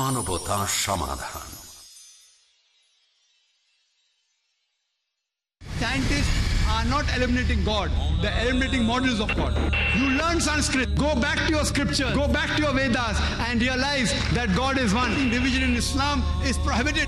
মানবতা সমাধান Scientists are not eliminating God, they're eliminating models of God. You learn Sanskrit, go back to your scripture, go back to your Vedas, and realize that God is one. Division in Islam is prohibited.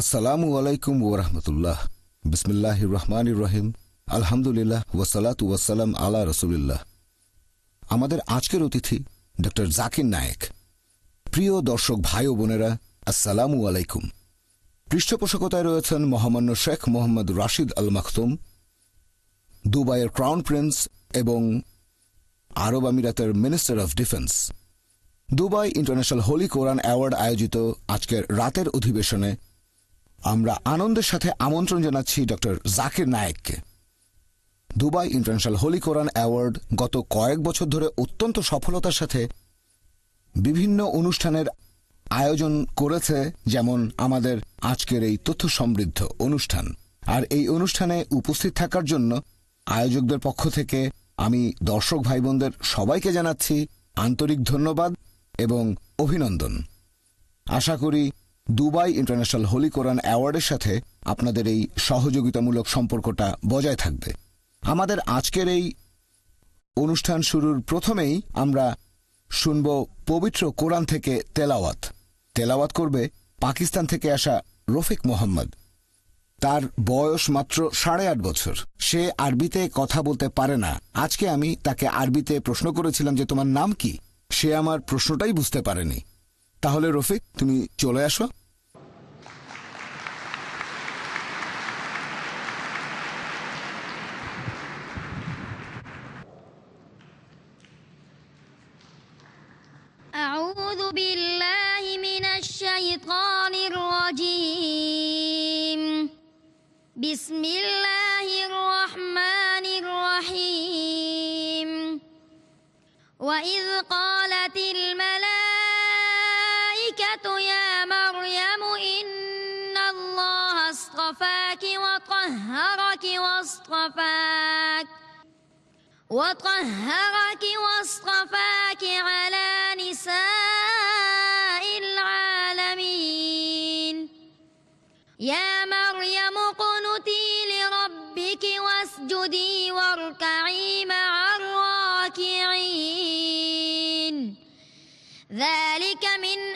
আসসালামু আলাইকুম ওরহমতুল্লাহ বিসমিল্লাহ রহমান রহিম। আলহামদুলিল্লাহ ওয়াসালাত ওয়াসালাম আলা রসুলিল্লাহ। আমাদের আজকের অতিথি ডক্টর জাকির নায়েক। প্রিয় দর্শক ভাই ও বোনেরা, আসসালামু আলাইকুম। পৃষ্ঠপোষকতায় রয়েছেন মহামান্য শেখ মোহাম্মদ রাশিদ আল মাখতুম, দুবাইয়ের ক্রাউন প্রিন্স এবং আরব আমিরাতের minister of defence. Dubai international holy Quran award আয়োজিত আজকের রাতের অধিবেশনে আমরা আনন্দের সাথে আমন্ত্রণ জানাচ্ছি doctor Zakir নায়েককে। Dubai international holy Quran award গত কয়েক বছর ধরে অত্যন্ত সফলতার সাথে বিভিন্ন অনুষ্ঠানের আয়োজন করেছে, যেমন আমাদের আজকের এই তথ্য সমৃদ্ধ অনুষ্ঠান। আর এই অনুষ্ঠানে উপস্থিত থাকার জন্য আয়োজকদের পক্ষ থেকে আমি দর্শক ভাই বোনদের সবাইকে জানাচ্ছি আন্তরিক ধন্যবাদ এবং অভিনন্দন। আশা করি দুবাই ইন্টারন্যাশনাল হোলি কোরআন অ্যাওয়ার্ডের সাথে আপনাদের এই সহযোগিতামূলক সম্পর্কটা বজায় থাকবে। আমাদের আজকের এই অনুষ্ঠান শুরুর প্রথমেই আমরা শুনব পবিত্র কোরআন থেকে তেলাওয়াত। তেলাওয়াত করবে পাকিস্তান থেকে আসা রফিক মোহাম্মদ। তার বয়স মাত্র সাড়ে আট বছর। সে আরবিতে কথা বলতে পারে না। আজকে আমি তাকে আরবিতে প্রশ্ন করেছিলাম যে, তোমার নাম কি? সে আমার প্রশ্নটাই বুঝতে পারেনি। তাহলে রফিক তুমি চলে আসো أعوذ بالله من الشيطان الرجيم بسم الله الرحمن الرحيم وإذ قالت الملائكة واصطفاك وطهرك واصطفاك على نساء العالمين. يا مريم اقنتي لربك واسجدي واركعي مع الراكعين. ذلك من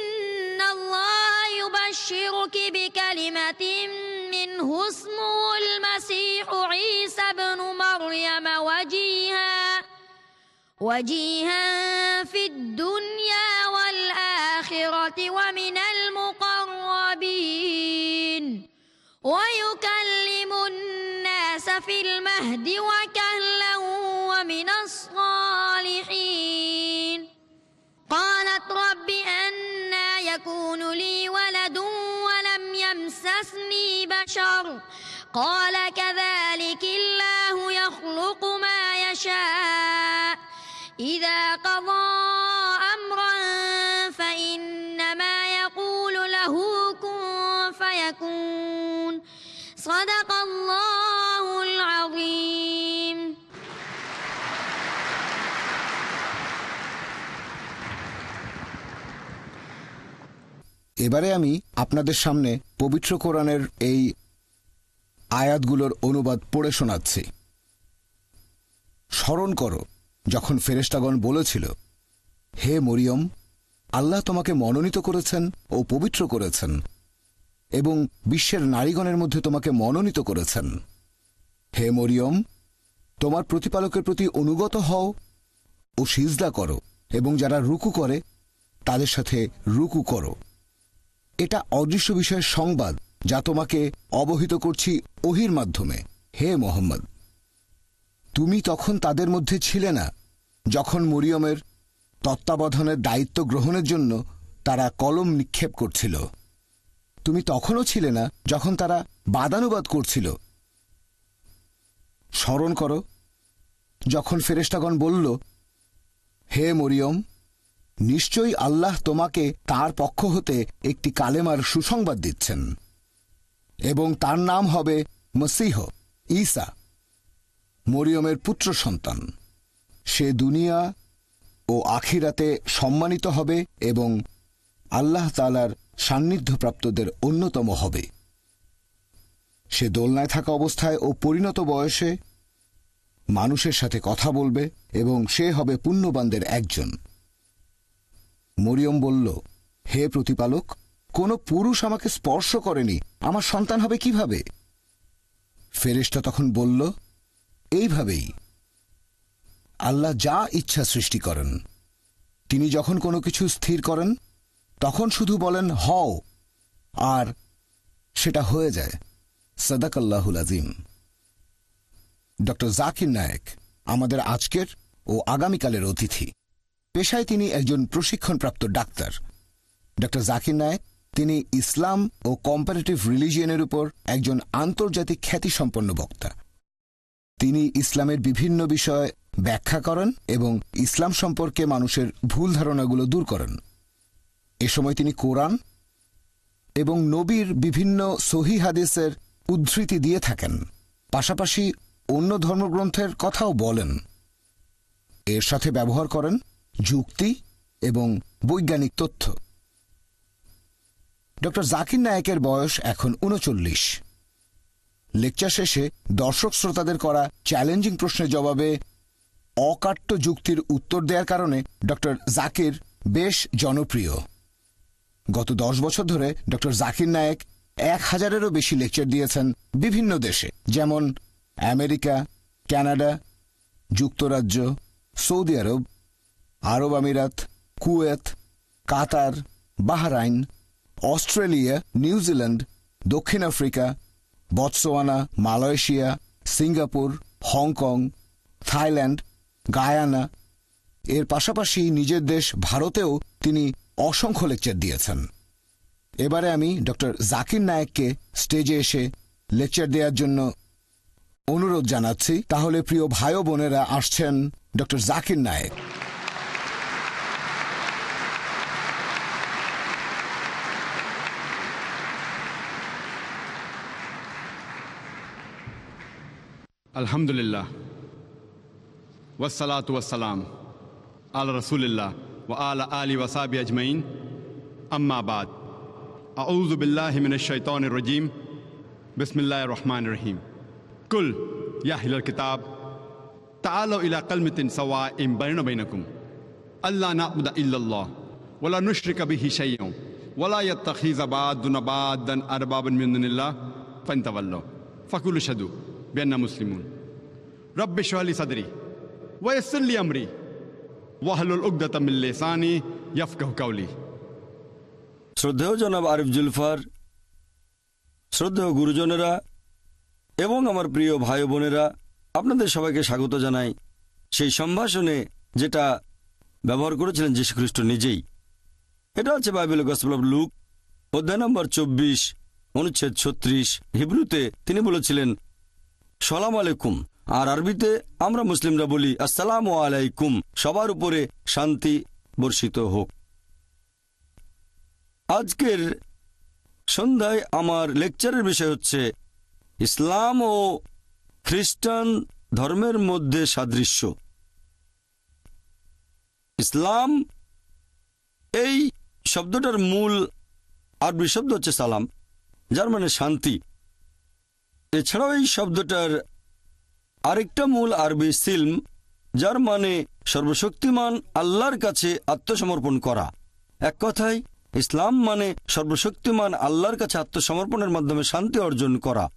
يبشرك بكلمة منه اسمه المسيح عيسى بن مريم وجيها وجيها في الدنيا والآخرة ومن المقربين. ويكلم الناس في المهد وكهلا بشر. قال كذلك الله يخلق ما يشاء. إذا قضى أمرا فإنما يقول له كن فيكون. صدق الله এবারে আমি আপনাদের সামনে পবিত্র কোরআনের এই আয়াতগুলোর অনুবাদ পড়ে শোনাচ্ছি। স্মরণ করো, যখন ফেরেশতাগণ বলেছিল, হে মরিয়ম, আল্লাহ তোমাকে মনোনীত করেছেন ও পবিত্র করেছেন এবং বিশ্বের নারীগণের মধ্যে তোমাকে মনোনীত করেছেন। হে মরিয়ম, তোমার প্রতিপালকের প্রতি অনুগত হও ও সিজদা করো এবং যারা রুকু করে, তাদের সাথে রুকু করো। এটা অদৃশ্য বিষয়ের সংবাদ যা তোমাকে অবহিত করছি ওহির মাধ্যমে। হে মোহাম্মদ, তুমি তখন তাদের মধ্যে ছিলে না, যখন মরিয়মের তত্ত্বাবধানের দায়িত্ব গ্রহণের জন্য তারা কলম নিক্ষেপ করছিল। তুমি তখনও ছিলে না যখন তারা বাদানুবাদ করছিল। স্মরণ করো, যখন ফেরেশতাগণ বলল, হে মরিয়ম নিশ্চয়ই আল্লাহ তোমাকে তার পক্ষ হতে একটি কালেমার সুসংবাদ দিচ্ছেন। এবং তার নাম হবে মসিহ, ঈসা, মরিয়মের পুত্র সন্তান। সে দুনিয়া ও আখিরাতে সম্মানিত হবে এবং আল্লাহ তালার সান্নিধ্যপ্রাপ্তদের অন্যতম হবে। সে দোলনায় থাকা অবস্থায় ও পরিণত বয়সে মানুষের সাথে কথা বলবে এবং সে হবে পুণ্যবানদের একজন। মরিয়ম বলল, হে প্রতিপালক, কোনো পুরুষ আমাকে স্পর্শ করেনি, আমার সন্তান হবে কীভাবে? ফেরেশতা তখন বলল, এইভাবেই। আল্লাহ যা ইচ্ছা সৃষ্টি করেন। তিনি যখন কোনো কিছু স্থির করেন, তখন শুধু বলেন, হও। আর সেটা হয়ে যায়। সদাকাল্লাহুল আজিম। ডক্টর জাকির নায়েক, আমাদের আজকের ও আগামীকালের অতিথি। পেশায় তিনি একজন প্রশিক্ষণপ্রাপ্ত ডাক্তার। ডক্টর জাকির নায়েক, তিনি ইসলাম ও কম্পারেটিভ রিলিজিয়নের উপর একজন আন্তর্জাতিক খ্যাতিসম্পন্ন বক্তা। তিনি ইসলামের বিভিন্ন বিষয় ব্যাখ্যা করেন এবং ইসলাম সম্পর্কে মানুষের ভুল ধারণাগুলো দূর করেন। এ সময় তিনি কোরআন এবং নবীর বিভিন্ন সহি হাদিসের উদ্ধৃতি দিয়ে থাকেন। পাশাপাশি অন্য ধর্মগ্রন্থের কথাও বলেন। এর সাথে ব্যবহার করেন যুক্তি এবং বৈজ্ঞানিক তথ্য। ডক্টর জাকির নায়েকের বয়স এখন উনচল্লিশ লেকচার শেষে দর্শক শ্রোতাদের করা চ্যালেঞ্জিং প্রশ্নের জবাবে অকাট্য যুক্তির উত্তর দেওয়ার কারণে ডক্টর জাকির বেশ জনপ্রিয়। গত দশ বছর ধরে ডক্টর জাকির নায়েক এক হাজারেরও বেশি লেকচার দিয়েছেন বিভিন্ন দেশে, যেমন আমেরিকা, কানাডা, যুক্তরাজ্য, সৌদি আরব আরব আমিরাত, Kuwait, Qatar, Bahrain, Australia New Zealand দক্ষিণ Africa, Botswana, Malaysia, Singapore, Hong Kong, Thailand, Guyana. এর পাশাপাশি নিজের দেশ ভারতেও তিনি অসংখ্য লেকচার দিয়েছেন। এবারে আমি ডক্টর জাকির নায়েককে স্টেজে এসে লেকচার দেওয়ার জন্য অনুরোধ জানাচ্ছি। তাহলে প্রিয় ভাই বোনেরা, আসছেন ডক্টর জাকির নায়েক। الحمد لله والصلاة والسلام على رسول الله وعلى آله وصحبه أجمعين أما بعد أعوذ بالله من الشيطان الرجيم بسم الله الرحمن الرحيم قل يا أهل الكتاب تعالوا إلى كلمة سواء بيننا وبينكم ألا نعبد إلا الله ولا نشرك به شيئا ولا يتخذ بعضنا بعضا أربابا من دون الله فانتولوا فكل شدوا বেন্না মুসলিমুন রব্বে সোহালি সাদরি ওয়াসল্লি আমরি ওয়াহলুল উকদাতামিল্লে সানি ইয়াফকাহ কাউলি শ্রদ্ধেয় জনাব আরিফ জুলফার, শ্রদ্ধেয় গুরুজনেরা এবং আমার প্রিয় ভাই বোনেরা, আপনাদের সবাইকে স্বাগত জানাই। সেই সম্ভাষণে যেটা ব্যবহার করেছিলেন খ্রিস্ট নিজেই, এটা হচ্ছে বাইবেল গসপল অব লুক, অধ্যায় নম্বর চব্বিশ, অনুচ্ছেদ ছত্রিশ, হিব্রুতে তিনি বলেছিলেন সালাম আলাইকুম। আর আরবিতে আমরা মুসলিমরা বলি, আসসালাম আলাইকুম। সবার উপরে শান্তি বর্ষিত হোক। আজকের সন্ধ্যায় আমার লেকচারের বিষয় হচ্ছে, ইসলাম ও খ্রিস্টান ধর্মের মধ্যে সাদৃশ্য। ইসলাম, এই শব্দটার মূল আরবি শব্দ হচ্ছে সালাম, যার মানে শান্তি। এছাড়াও এই শব্দটার আরেকটা মূল আরবি সিলম, যার মানে সর্বশক্তিমান আল্লাহর কাছে আত্মসমর্পণ করা। এক কথায়, ইসলাম মানে সর্বশক্তিমান আল্লাহর কাছে আত্মসমর্পণের মাধ্যমে শান্তি অর্জন করা।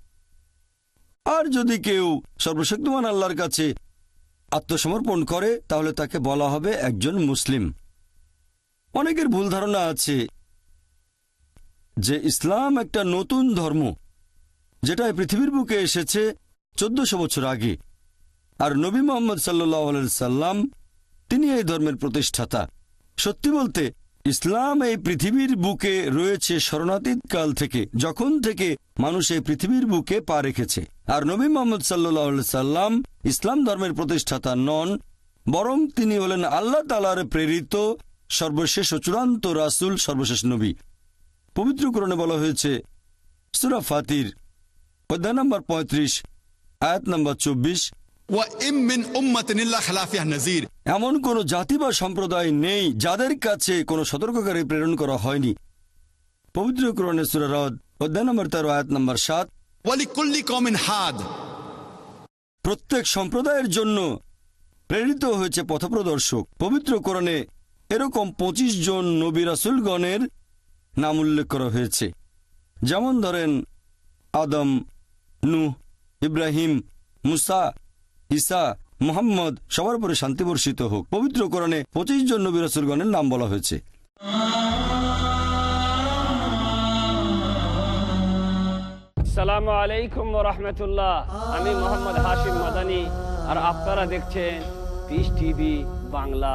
আর যদি কেউ সর্বশক্তিমান আল্লাহর কাছে আত্মসমর্পণ করে, তাহলে তাকে বলা হবে একজন মুসলিম। অনেকের ভুল ধারণা আছে যে ইসলাম একটা নতুন ধর্ম। যেটা এই পৃথিবীর বুকে এসেছে চোদ্দশো বছর আগে। আর নবী মোহাম্মদ সাল্লাহ সাল্লাম, তিনি এই ধর্মের প্রতিষ্ঠাতা। সত্যি বলতে, ইসলাম এই পৃথিবীর বুকে রয়েছে শরণাতীত কাল থেকে, যখন থেকে মানুষ এই পৃথিবীর বুকে পা রেখেছে। আর নবী মোহাম্মদ সাল্লাহ সাল্লাম ইসলাম ধর্মের প্রতিষ্ঠাতা নন, বরং তিনি হলেন আল্লাহ তালার প্রেরিত সর্বশেষ ও চূড়ান্ত রাসুল, সর্বশেষ নবী। পবিত্রকরণে বলা হয়েছে, সুরা ফাতির। পদ্যা নম্বর পঁয়ত্রিশ আয়াত নম্বর চব্বিশ এমন কোন জাতি বা সম্প্রদায় নেই যাদের কাছে কোন সতর্ককারী প্রেরণ করা হয়নি। পবিত্র নম্বর আয়াত নম্বর সাত। হাদ প্রত্যেক সম্প্রদায়ের জন্য প্রেরিত হয়েছে পথপ্রদর্শক। পবিত্র কোরণে এরকম ২৫ জন নবী রাসুলগণের নাম উল্লেখ করা হয়েছে। যেমন ধরেন আদম নূহ ইব্রাহিম, মুসা, ঈসা, মোহাম্মদ সবার উপরে শান্তি বর্ষিত হোক। পবিত্র কোরআনে পঁচিশ জন নবী রাসুলগণের নাম বলা হয়েছে। সালামু আলাইকুম রহমতুল্লাহ। আমি মোহাম্মদ হাশিম মাদানি, আর আপনারা দেখছেন Peace TV Bangla.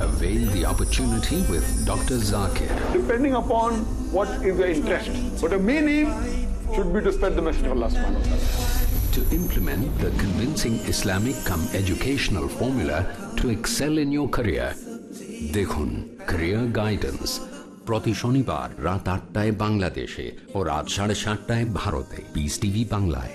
Avail the opportunity with Dr. Zakir. Depending upon what is your interest. But the main aim should be to spread the message of Allah subhanahu wa ta'ala. to implement the convincing Islamic come educational formula to excel in your career. দেখুন career guidance প্রতি শনিবার রাত আটটায় বাংলাদেশে ও রাত সাড়ে সাতটায় ভারতে পিস টিভি বাংলায়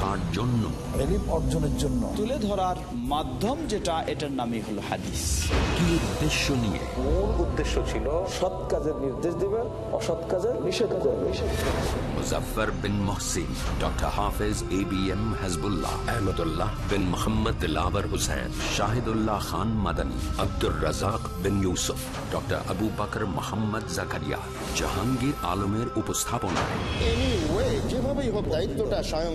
কার জন্য। অর্জনের জন্য। তুলে ধরার মাধ্যম যেটা এটার নামই হলো হাদিস। কি উদ্দেশ্য নিয়ে? মূল উদ্দেশ্য ছিল সৎ কাজের নির্দেশ দিবে অসৎ কাজের নিষেধ Muzaffar bin Mohsin doctor Hafez A B M Hasbullah Ahmadullah bin Mohammad Hussain Shahidullah Khan Madani Abdur Razzak bin Yusuf doctor Abu Bakr Mohammad Zakaria Jahangir আলমের উপস্থাপনায়। যেভাবেই হোক দায়িত্বটা স্বয়ং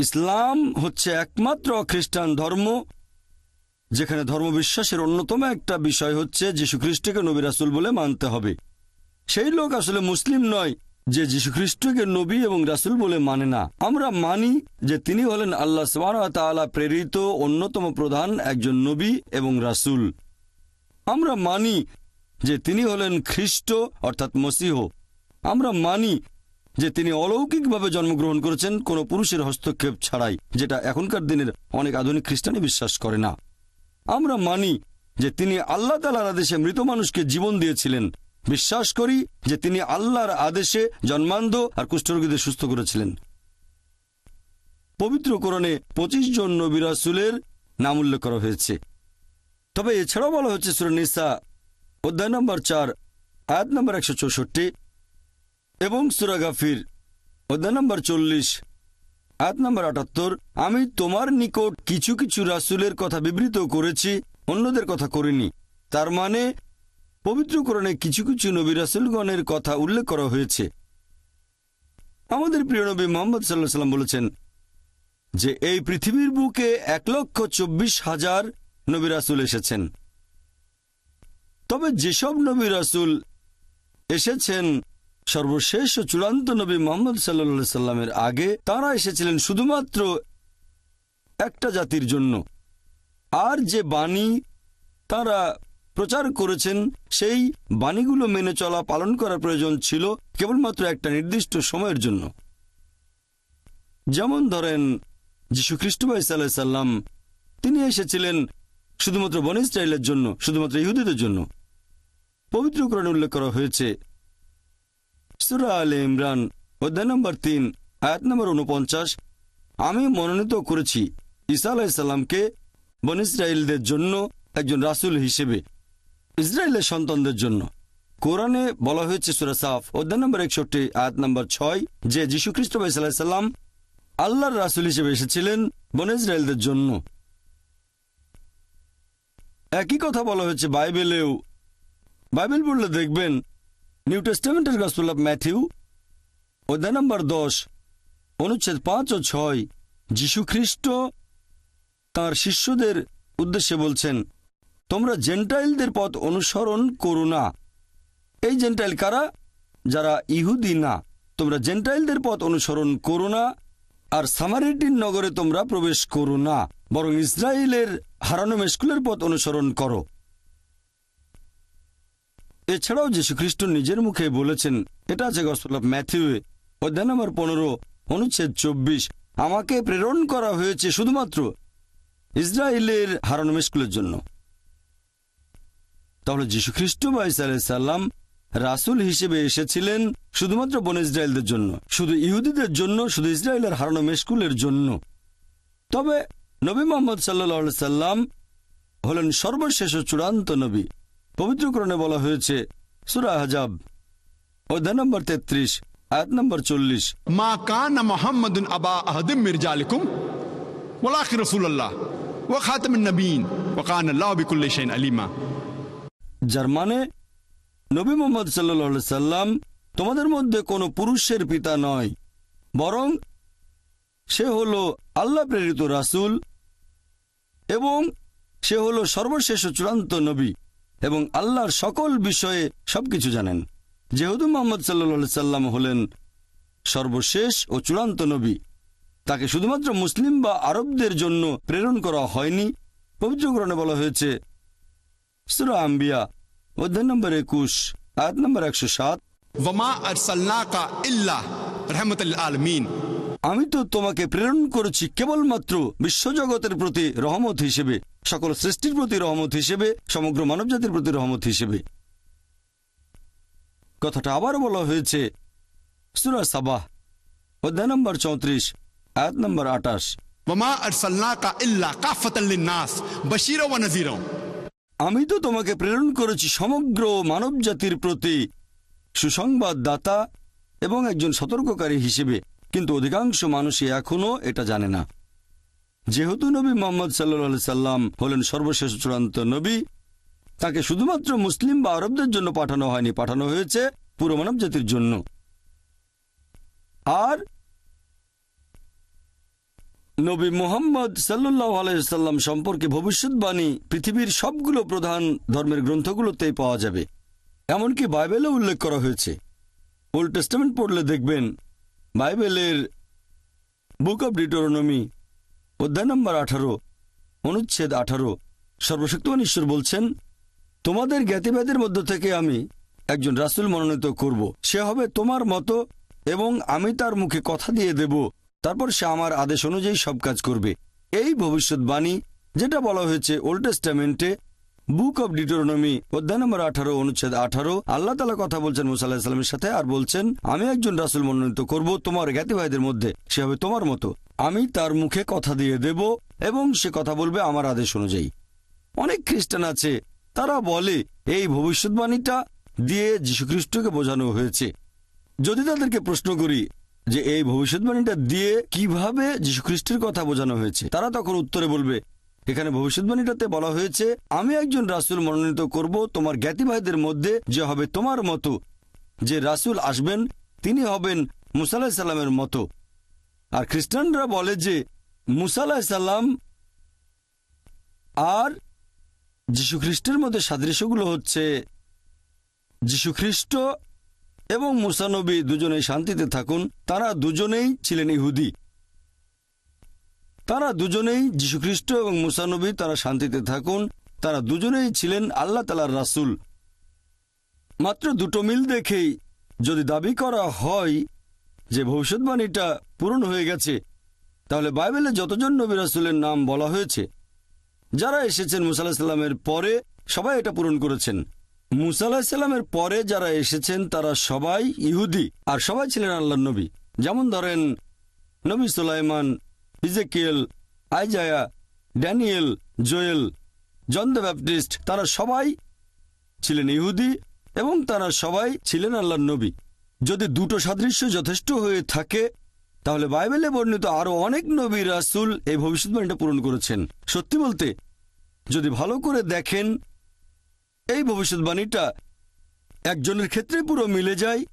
ইসলাম হচ্ছে একমাত্র খ্রিস্টান ধর্ম, যেখানে ধর্মবিশ্বাসের অন্যতম একটা বিষয় হচ্ছে যীশু খ্রিস্টকে নবী রাসুল বলে মানতে হবে। সেই লোক আসলে মুসলিম নয়, যে যীশুখ্রিস্টকে নবী এবং রাসুল বলে মানে না। আমরা মানি যে তিনি হলেন আল্লাহ তাআলা প্রেরিত অন্যতম প্রধান একজন নবী এবং রাসুল। আমরা মানি যে তিনি হলেন খ্রিস্ট, অর্থাৎ মসিহ। আমরা মানি যে তিনি অলৌকিকভাবে জন্মগ্রহণ করেছেন কোনো পুরুষের হস্তক্ষেপ ছাড়াই, যেটা এখনকার দিনের অনেক আধুনিক খ্রিস্টানি বিশ্বাস করে না। আমরা মানি যে তিনি আল্লাহ তালার আদেশে মৃত মানুষকে জীবন দিয়েছিলেন। বিশ্বাস করি যে তিনি আল্লাহর আদেশে জন্মান্ধ আর কুষ্ঠরোগীদের সুস্থ করেছিলেন। পবিত্র কোরণে পঁচিশ জন নবিরাসুলের নাম উল্লেখ করা হয়েছে। তবে এছাড়াও বলা হচ্ছে সুরনিসা অধ্যায় নম্বর চার, আয়াত নম্বর একশো চৌষট্টি এবং সুরা গাফির, অধ্যায় নম্বর চল্লিশ আয়াত নম্বর আটাত্তর, আমি তোমার নিকট কিছু কিছু রাসুলের কথা বিবৃত করেছি, অন্যদের কথা করিনি। তার মানে পবিত্রকরণে কিছু কিছু নবী রাসুলগণের কথা উল্লেখ করা হয়েছে। আমাদের প্রিয় নবী মোহাম্মদ সাল্লাহ সাল্লাম বলেছেন যে, এই পৃথিবীর বুকে এক লক্ষ চব্বিশ হাজার নবী রাসুল এসেছেন। তবে যেসব নবী রাসুল এসেছেন সর্বশেষ ও চূড়ান্ত নবী মোহাম্মদ সাল্লা সাল্লামের আগে তারা এসেছিলেন শুধুমাত্র একটা জাতির জন্য। আর যে বাণী তারা প্রচার করেছেন, সেই বাণীগুলো মেনে চলা, পালন করার প্রয়োজন ছিল কেবলমাত্র একটা নির্দিষ্ট সময়ের জন্য। যেমন ধরেন, যীশু খ্রিস্ট ভাই সাল্লাহ সাল্লাম, তিনি এসেছিলেন শুধুমাত্র বন ইসরায়েলের জন্য, শুধুমাত্র ইহুদিদের জন্য। পবিত্রকরণে উল্লেখ করা হয়েছে সুরা আলে ইমরান, অধ্যায় নম্বর তিন, আয়াত নম্বর উনপঞ্চাশ আমি মনোনীত করেছি ঈসা আলাহিসাল্লামকে বন ইসরায়েলদের জন্য একজন রাসুল হিসেবে ইসরায়েলের সন্তানদের জন্য। কোরআনে বলা হয়েছে সুরা সাফ, অধ্যায় নম্বর একষট্টি, আয়াত নম্বর ছয়, যে যীশু খ্রিস্ট সাল্লাম আল্লাহর রাসুল হিসেবে এসেছিলেন বন ইসরায়েলদের জন্য। একই কথা বলা হয়েছে বাইবেলেও। বাইবেল পড়লে দেখবেন নিউ টেস্টামেন্টের গসপুল অফ ম্যাথিউ অধ্যায় নম্বর দশ, অনুচ্ছেদ পাঁচ ও ছয়। যীশু খ্রিস্ট তাঁর শিষ্যদের উদ্দেশ্যে বলছেন, তোমরা জেন্টাইলদের পথ অনুসরণ করো না। এই জেন্টাইল কারা? যারা ইহুদি না। তোমরা জেন্টাইলদের পথ অনুসরণ করো না, আর সামারিটির নগরে তোমরা প্রবেশ করো না। বরং ইসরায়েলের হারানো মেস্কুলের পথ অনুসরণ করো। এছাড়াও যীশু খ্রিস্ট নিজের মুখে বলেছেন, এটা আছে গসপল অফ ম্যাথিউয়ে অধ্যায় নম্বর পনেরো, অনুচ্ছেদ চব্বিশ, আমাকে প্রেরণ করা হয়েছে শুধুমাত্র ইসরায়েলের হারানো মেস্কুলের জন্য। তাহলে যীশু খ্রিস্ট সাল্লাম রাসুল হিসেবে এসেছিলেন শুধুমাত্র বন ইসরায়েলদের জন্য, শুধু ইহুদিদের জন্য, শুধু ইসরায়েলের হারানো মেস্কুলের জন্য। তবে নবী মোহাম্মদ সাল্লা সাল্লাম হলেন সর্বশেষ চূড়ান্ত নবী। পবিত্রকরণে বলা হয়েছে সুরা হাজাব অধ্যায় নম্বর তেত্রিশ আয়াত নম্বর চল্লিশ। মা কান মোহাম্মদ আবা আহদিম মির্জালিকুম ওলাকি রসুল্লাহ ও খাতম নবীন ওকান আল্লাহ বিকুল্লি শাইন আলিমা। যার মানে নবী মোহাম্মদ সাল্লা সাল্লাম তোমাদের মধ্যে কোনো পুরুষের পিতা নয় বরং সে হল আল্লাহ প্রেরিত রাসুল এবং সে হল সর্বশেষ চূড়ান্ত নবী। এবং আল্লাহর সকল বিষয়ে সবকিছু জানেন। যেহেতু মোহাম্মদ সাল্লা সাল্লাম হলেন সর্বশেষ ও চূড়ান্ত নবী, তাকে শুধুমাত্র মুসলিম বা আরবদের জন্য প্রেরণ করা হয়নি। পবিত্রকরণে বলা হয়েছে, সুরা আম্বিয়া, অধ্যায় নম্বর একুশ, আয়াত নম্বর একশো সাত। আমি তো তোমাকে প্রেরণ করেছি কেবলমাত্র বিশ্বজগতের প্রতি রহমত হিসেবে সকল সৃষ্টির প্রতি রহমত হিসেবে সমগ্র মানবজাতির প্রতি রহমত হিসেবে। কথাটা আবার বলা হয়েছে সুরা সাবাহ অধ্যায় নম্বর চৌত্রিশ আয়াত নম্বর আঠাশ। আমি তো তোমাকে প্রেরণ করেছি সমগ্র মানব জাতির প্রতি সুসংবাদ দাতা এবং একজন সতর্ককারী হিসেবে। কিন্তু অধিকাংশ মানুষই এখনও এটা জানে না। যেহেতু নবী মোহাম্মদ সাল্লা সাল্লাম হলেন সর্বশেষ চূড়ান্ত নবী, তাকে শুধুমাত্র মুসলিম বা আরবদের জন্য পাঠানো হয়নি, পাঠানো হয়েছে পুরো মানব জাতির জন্য। আর নবী মোহাম্মদ সাল্লাহ আলাইসাল্লাম সম্পর্কে ভবিষ্যৎবাণী পৃথিবীর সবগুলো প্রধান ধর্মের গ্রন্থগুলোতেই পাওয়া যাবে। এমনকি বাইবেলও উল্লেখ করা হয়েছে। ওল্ড টেস্টামেন্ট পড়লে দেখবেন বাইবেলের বুক অব ডিটোরনমি, অধ্যায় নম্বর আঠারো, অনুচ্ছেদ আঠারো, সর্বশক্তিমান ঈশ্বর বলছেন, তোমাদের জ্ঞাতিবাদের মধ্য থেকে আমি একজন রাসুল মনোনীত করব। সে হবে তোমার মতো এবং আমি তার মুখে কথা দিয়ে দেব। তারপর সে আমার আদেশ অনুযায়ী সব কাজ করবে। এই ভবিষ্যৎবাণী, যেটা বলা হয়েছে ওল্ড টেস্টামেন্টে বুক অব ডিটোরনমি অধ্যায় নম্বর আঠারো, অনুচ্ছেদ আঠারো। আল্লাহ তালা কথা বলছেন মুসা আল্লাহিসাল্লামের সাথে আর বলছেন, আমি একজন রাসুল মনোনীত করব তোমার জ্ঞাতি ভাইদের মধ্যে। সে হবে তোমার মতো। আমি তার মুখে কথা দিয়ে দেব এবং সে কথা বলবে আমার আদেশ অনুযায়ী। অনেক খ্রিস্টান আছে, তারা বলে, এই ভবিষ্যৎবাণীটা দিয়ে যীশুখ্রিস্টকে বোঝানো হয়েছে। যদি তাদেরকে প্রশ্ন করি যে এই ভবিষ্যৎবাণীটা দিয়ে কীভাবে যীশুখ্রিস্টের কথা বোঝানো হয়েছে, তারা তখন উত্তরে বলবে এখানে ভবিষ্যৎবাণীটাতে বলা হয়েছে, আমি একজন রাসুল মনোনীত করব, তোমার জ্ঞাতি ভাইদের মধ্যে যে হবে তোমার মতো। যে রাসুল আসবেন, তিনি হবেন মুসাল্লাহ সাল্লামের মতো। আর খ্রিস্টানরা বলে যে মুসাল্লাহ সাল্লাম আর খ্রিস্টের মধ্যে সাদৃশ্যগুলো হচ্ছে খ্রিস্ট এবং মুসানবী দুজনেই শান্তিতে থাকুন, তারা দুজনেই ছিলেন ইহুদি। তারা দুজনেই যীশুখ্রিস্ট এবং মুসানবী তারা শান্তিতে থাকুন। তারা দুজনেই ছিলেন আল্লাহ তালার রাসুল। মাত্র দুটো মিল দেখেই যদি দাবি করা হয় যে ভবিষ্যৎবাণীটা পূরণ হয়ে গেছে, তাহলে বাইবেলে যতজন নবী রাসুলের নাম বলা হয়েছে, যারা এসেছেন মুসাল্লাহ সাল্লামের পরে সবাই এটা পূরণ করেছেন। মুসাল্লাহ সাল্লামের পরে যারা এসেছেন, তারা সবাই ইহুদি, আর সবাই ছিলেন আল্লাহ নবী। যেমন ধরেন নবী Sulaiman Ezekiel, Isaiah, Daniel, Joel, John the Baptist, তারা সবাই ছিলেন ইহুদি এবং তারা সবাই ছিলেন আল্লাহর নবী। যদি দুটো সাদৃশ্য যথেষ্ট হয়ে থাকে, তাহলে বাইবেলে বর্ণিত আরও অনেক নবী রাসুল এই ভবিষ্যৎবাণীটা পূরণ করেছেন। সত্যি বলতে, যদি ভালো করে দেখেন, এই ভবিষ্যৎবাণীটা একজনের ক্ষেত্রে পুরো মিলে যায়।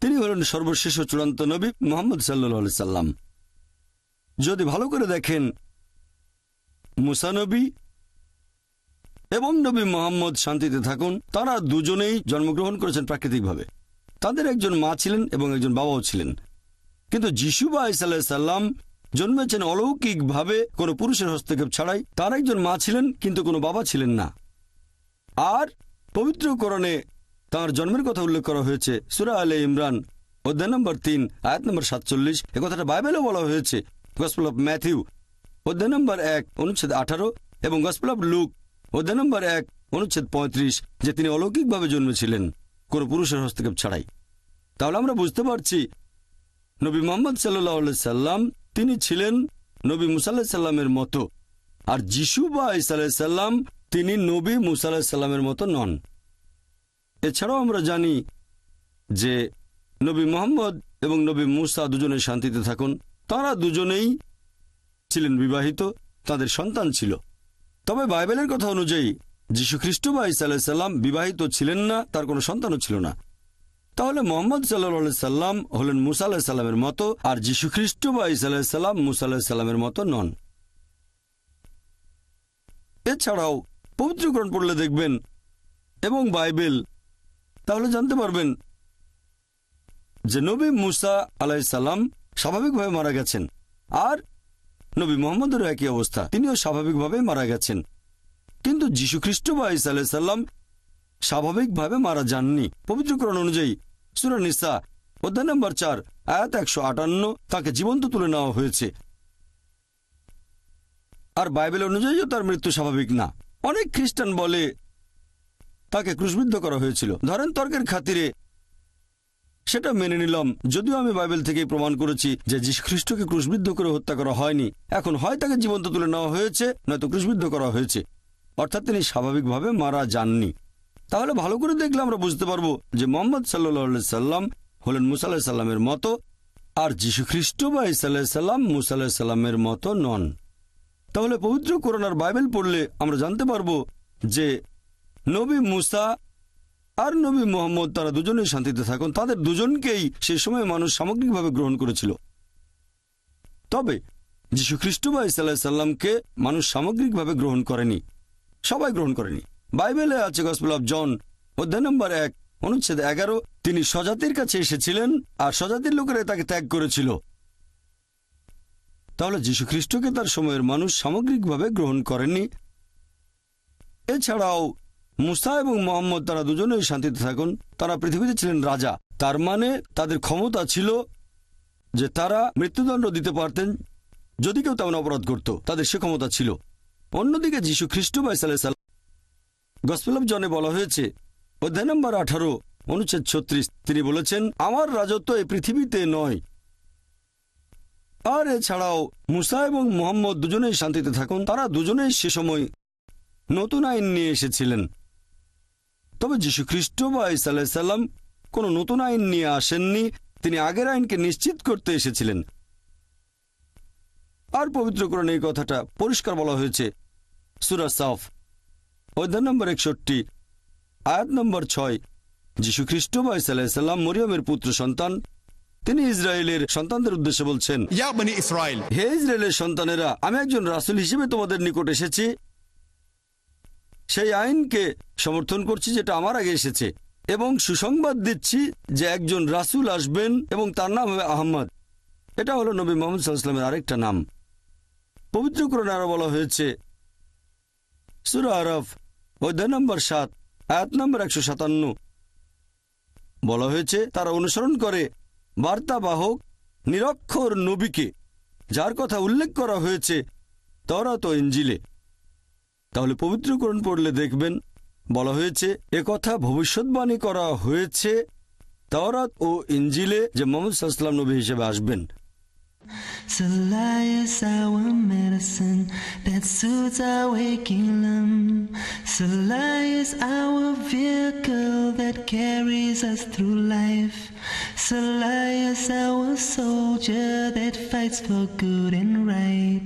তিনি হলেন সর্বশেষ চূড়ান্ত নবী মোহাম্মদ সাল্লা সাল্লাম। যদি ভালো করে দেখেন মুসানবী এবং নবী মোহাম্মদ শান্তিতে থাকুন, তারা দুজনেই জন্মগ্রহণ করেছেন প্রাকৃতিকভাবে। তাদের একজন মা ছিলেন এবং একজন বাবাও ছিলেন। কিন্তু যিশু বা সাল্লাম জন্মেছেন অলৌকিকভাবে, কোনো পুরুষের হস্তক্ষেপ ছাড়াই। তার একজন মা ছিলেন, কিন্তু কোনো বাবা ছিলেন না। আর পবিত্রকরণে তাঁর জন্মের কথা উল্লেখ করা হয়েছে, সুরা আলে ইমরান, অধ্যায় নম্বর তিন, আয়াত নম্বর সাতচল্লিশ। এ কথাটা বাইবেলও বলা হয়েছে গসপল অফ ম্যাথিউ অধ্যায় নম্বর এক, অনুচ্ছেদ আঠারো, এবং গসপল অফ লুক অধ্যায় নম্বর এক, অনুচ্ছেদ পঁয়ত্রিশ, যে তিনি অলৌকিকভাবে জন্মেছিলেন, কোনো পুরুষের হস্তক্ষেপ ছাড়াই। তাহলে আমরা বুঝতে পারছি, নবী মোহাম্মদ সাল্লাহ সাল্লাম তিনি ছিলেন নবী মুসাল্লাহ সাল্লামের মতো, আর যিশু বা ইসাল্লাহ সাল্লাম তিনি নবী মুসাল্লাহ সাল্লামের মতো নন। এছাড়াও আমরা জানি যে নবী মোহাম্মদ এবং নবী মুসা দুজনে শান্তিতে থাকুন তারা দুজনেই ছিলেন বিবাহিত, তাদের সন্তান ছিল। তবে বাইবেলের কথা অনুযায়ী যীশু খ্রিস্ট বা ইসা সাল্লাম বিবাহিত ছিলেন না, তার কোনো সন্তানও ছিল না। তাহলে মোহাম্মদ সাল্লা সাল্লাম হলেন মুসা আল্লাহ সাল্লামের মতো, আর যীশু খ্রিস্ট বা ইসা সাল্লাম মুসা আল্লাহ সাল্লামের মতো নন। এছাড়াও পবিত্রকরণ পড়লে দেখবেন, এবং বাইবেল, তাহলে জানতে পারবেন যে নবী মুসা আলাইসাল্লাম স্বাভাবিকভাবে মারা গেছেন। আর নবী মোহাম্মদেরও একই অবস্থা, তিনিও স্বাভাবিকভাবে মারা গেছেন। কিন্তু যীশু খ্রিস্ট বা ইসা আলাইসাল্লাম স্বাভাবিকভাবে মারা যাননি। পবিত্রকরণ অনুযায়ী সুরা নিসা, অধ্যায় নম্বর চার, আয়াত একশো আটান্ন, তাকে জীবন্ত তুলে নেওয়া হয়েছে। আর বাইবেল অনুযায়ীও তার মৃত্যু স্বাভাবিক না। অনেক খ্রিস্টান বলে তাকে ক্রুশবিদ্ধ করা হয়েছিল। ধরেন তর্কের খাতিরে সেটা মেনে নিলাম। যদিও আমি বাইবেল থেকেই প্রমাণ করেছি যে যীশু খ্রিস্টকে ক্রুশবিদ্ধ করে হত্যা করা হয়নি। এখন হয় তাকে জীবন্ত তুলে নেওয়া হয়েছে, নয়তো ক্রুশবিদ্ধ করা হয়েছে। অর্থাৎ তিনি স্বাভাবিকভাবে মারা যাননি। তাহলে ভালো করে দেখলে আমরা বুঝতে পারব যে মোহাম্মদ সাল্লা সাল্লাম হলেন মুসাল্লাহ সাল্লামের মতো, আর যীশু খ্রিস্ট বা ইসাল্লাহ সাল্লাম মুসাল্লাহ সাল্লামের মতো নন। তাহলে পবিত্র করোনার বাইবেল পড়লে আমরা জানতে পারব যে নবী মুসা আর নবী মোহাম্মদ তারা দুজনেই শান্তিতে থাকুন। তাদের দুজনকেই সে সময় মানুষ সামগ্রিকভাবে গ্রহণ করেছিল। তবে যীশু খ্রিস্ট বা ইসাল্লাহ সাল্লামকে মানুষ সামগ্রিকভাবে গ্রহণ করেনি। সবাই গ্রহণ করেনি। বাইবেলে আছে গসপেল অফ জন, অধ্যায় নম্বর এক, অনুচ্ছেদ এগারো, তিনি স্বজাতির কাছে এসেছিলেন আর স্বজাতির লোকেরা তাকে ত্যাগ করেছিল। তাহলে যীশু খ্রিস্টকে তার সময়ের মানুষ সামগ্রিকভাবে গ্রহণ করেননি। এছাড়াও মুসা এবং মোহাম্মদ তারা দুজনেই শান্তিতে থাকুন। তারা পৃথিবীতে ছিলেন রাজা। তার মানে তাদের ক্ষমতা ছিল যে তারা মৃত্যুদণ্ড দিতে পারতেন যদি কেউ তেমন অপরাধ করত। তাদের সে ক্ষমতা ছিল। অন্যদিকে যীশু খ্রিস্ট বা সাল্লাম গসপেল জনে বলা হয়েছে, অধ্যায় নম্বর আঠারো, অনুচ্ছেদ ছত্রিশ, তিনি বলেছেন, আমার রাজত্ব এই পৃথিবীতে নয়। আর এছাড়াও মুসা এবং মোহাম্মদ দুজনেই শান্তিতে থাকুন। তারা দুজনেই সে সময় নতুন আইন নিয়ে এসেছিলেন। তবে যীশু খ্রিস্ট বা ইসাল্লাম কোনো নতুন আইন নিয়ে আসেননি তিনি আগের আইনকে নিশ্চিত করতে এসেছিলেন। আর পবিত্রকরণে এই কথাটা পরিষ্কার বলা হয়েছে। সুরা সাফ অধ্যায় নম্বর একষট্টি আয়াত নম্বর ছয়। যীশু খ্রিস্ট বা ইসাল্লাম মরিয়মের পুত্র সন্তান তিনি ইসরায়েলের সন্তানদের উদ্দেশ্যে বলছেন হে ইসরায়েলের সন্তানেরা আমি একজন রাসুল হিসেবে তোমাদের নিকট এসেছি। সেই আইনকে সমর্থন করছি যেটা আমার আগে এসেছে এবং সুসংবাদ দিচ্ছি যে একজন রাসুল আসবেন এবং তার নাম হবে আহম্মদ এটা হলো নবী মোহাম্মদ সাল্লামের আরেকটা নাম। পবিত্র পবিত্রকরণে আরও বলা হয়েছে, সুরা আরফ, অধ্যায় নম্বর সাত, আয়াত নম্বর একশো সাতান্ন। বলা হয়েছে, তারা অনুসরণ করে বার্তাবাহক নিরক্ষর নবীকে, যার কথা উল্লেখ করা হয়েছে তরা তো ইঞ্জিলে তাহলে পবিত্রকরণ পড়লে দেখবেন বলা হয়েছে কথা ভবিষ্যৎবাণী করা হয়েছে তাওরাত ও ইঞ্জিলে যে মোহাম্মদ সাল্লাম নবী হিসেবে আসবেন Salah is our vehicle that carries us through life. Is our soldier that fights for good and right.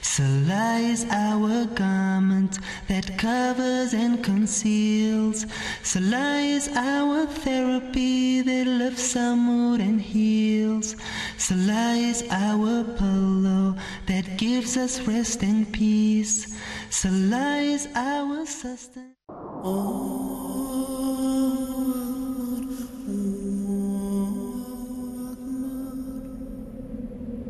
Is our garment that covers and conceals. Is our therapy that lifts our mood and heals. Is our pillow that gives us rest and peace. Is our sustenance. Oh.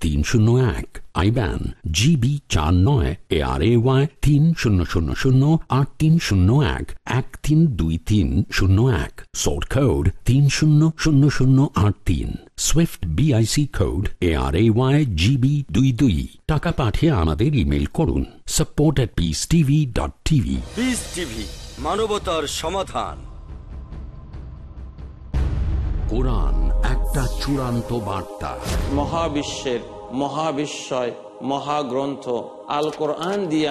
তিন শূন্য এক GB চার নয় তিন শূন্য শূন্য শূন্য আট, তিন শূন্য এক এক তিন দুই তিন শূন্য এক তিন শূন্য শূন্য শূন্য আট তিন, সুইফট জিবি দুই দুই। টাকা পাঠিয়ে আমাদের ইমেল করুন support Peace TV dot TV মানবতার সমাধান। কোরআন একটা চূড়ান্ত বার্তা। মহাবিশ্বের মহাবিশ্বয় মহাগ্রন্থ আল কোরআন দিয়ে